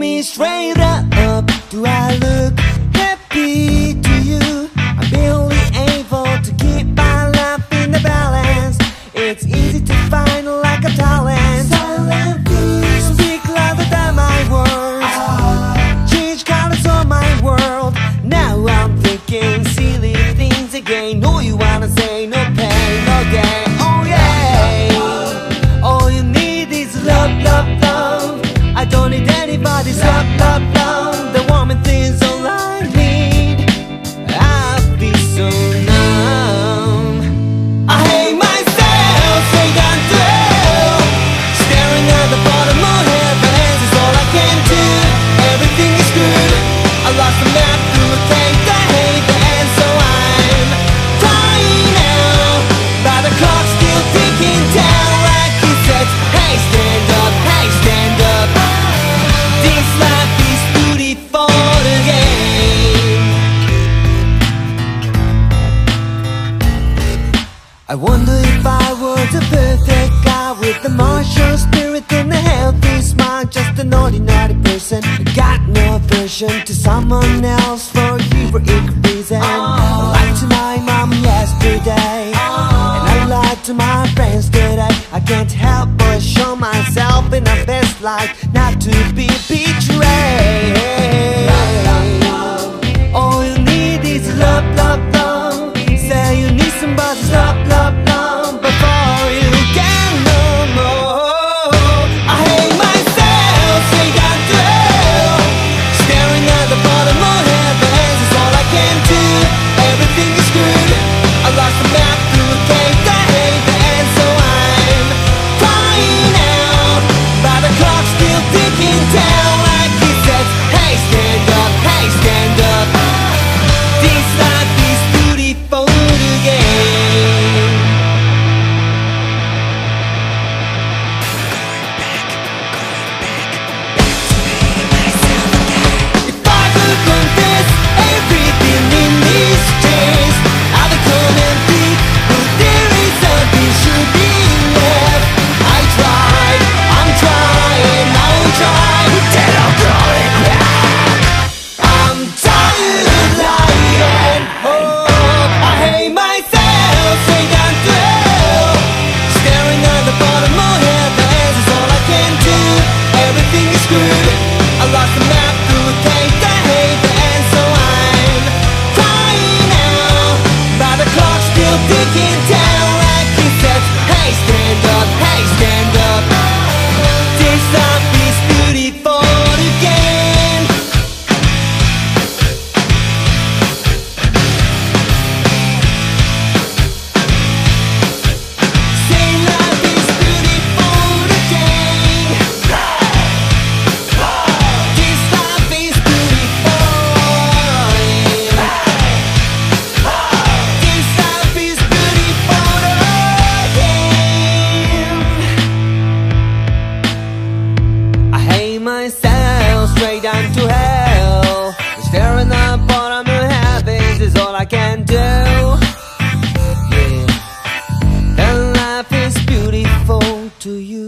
me straight up. Do I look need anybody's love, love, I wonder if I was a perfect guy with the martial spirit and a healthy smile, just an ordinary person. I Got no aversion to someone else for a heroic reason. I lied to my mom yesterday, and I lied to my friends today. I can't help but show myself in a best light, not to be betrayed. You can't to you.